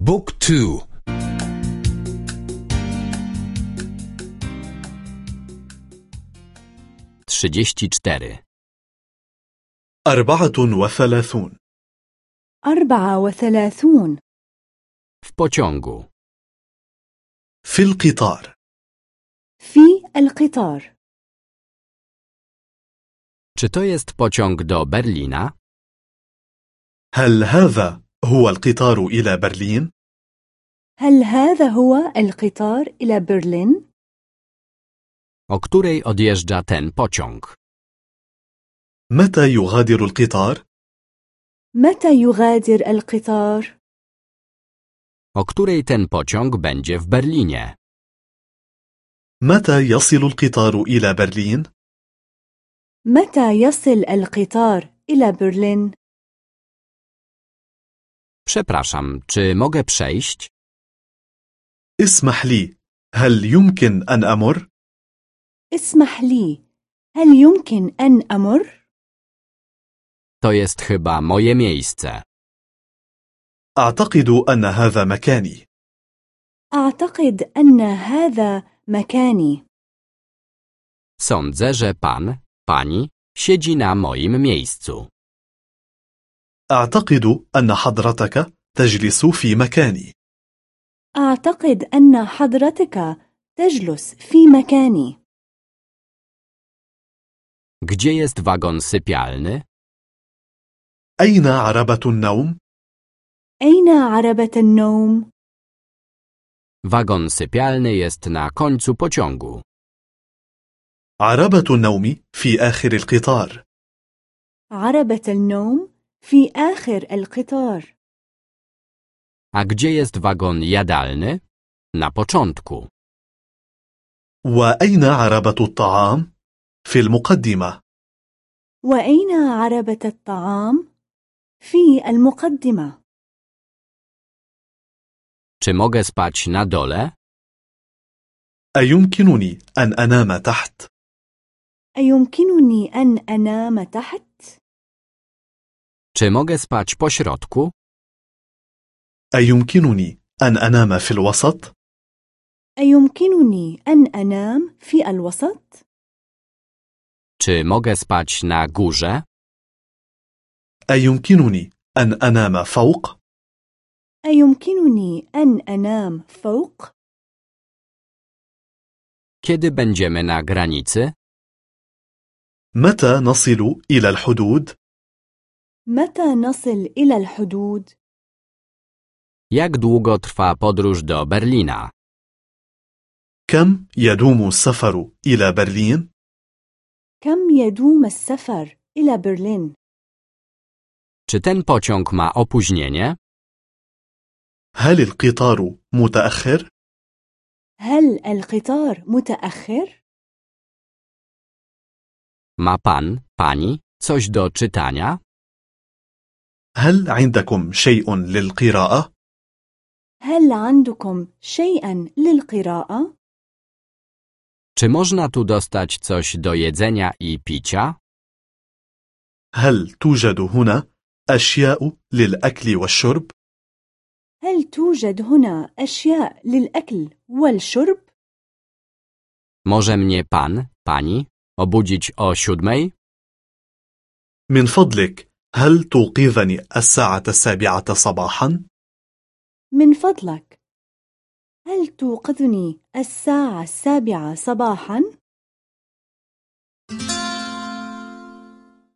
بوك تو. trzydzieści cztery. أربعة وثلاثون. أربعة وثلاثون. W pociągu. في القطار. في القطار. Czy to jest pociąg do Berlina? هل هذا هو القطار إلى برلين؟ هل هذا هو القطار إلى برلين؟ O której odjeżdża ten pociąg? متى يغادر القطار؟ متى يغادر القطار؟ O której ten pociąg będzie w Berlinie? متى يصل القطار إلى برلين؟ متى يصل القطار إلى برلين؟ Przepraszam, czy mogę przejść? اسمح لي هل يمكن أن أمر؟ اسمح لي هل يمكن أن أمر؟ To jest chyba moje miejsce. أعتقد أن هذا مكاني أعتقد أن هذا مكاني Sądzę, że pan, pani siedzi na moim miejscu. أعتقد أن حضرتك تجلس في مكاني أعتقد أن حضرتك تجلس في مكاني Gdzie jest wagon sypialny? أين عربة النوم؟ أين عربة النوم؟ Wagon sypialny jest na końcu pociągu. عربة النوم في آخر القطار عربة النوم في آخر القطار A gdzie jest wagon jadalny? Na początku. وأين عربة الطعام؟ في المقدمة وأين عربة الطعام؟ في المقدمة Czy mogę spać na dole? أيمكنني أن أنام تحت؟ أيمكنني أن أنام تحت؟ Czy mogę spać po środku? أيمكنني أن أنام في الوسط؟ أيمكنني أن أنام في الوسط؟ Czy mogę spać na górze? أيمكنني أن أنام فوق؟ أيمكنني أن أنام فوق؟ Kiedy będziemy na granicy? متى نصل إلى الحدود؟ متى نصل إلى الحدود؟ Jak długo trwa podróż do Berlina? كم يدوم السفر إلى برلين؟ كم يدوم السفر إلى برلين؟ Czy ten pociąg ma opóźnienie? هل القطار متأخر؟ هل القطار متأخر؟ Ma pan, pani coś do czytania? هل عندكم شيء للقراءة؟ هل عندكم شيئا للقراءة؟ Czy można tu dostać coś do jedzenia i picia? هل توجد هنا أشياء للأكل والشرب؟ هل توجد هنا أشياء للأكل والشرب؟ Może mnie pan, pani obudzić o siódmej? من فضلك هل توقظني الساعة السابعة صباحا؟ من فضلك هل توقظني الساعة السابعة صباحا؟